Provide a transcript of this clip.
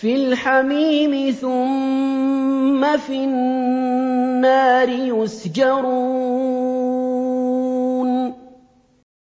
فِي الْحَمِيمِ ثُمَّ فِي النَّارِ يُسْجَرُونَ.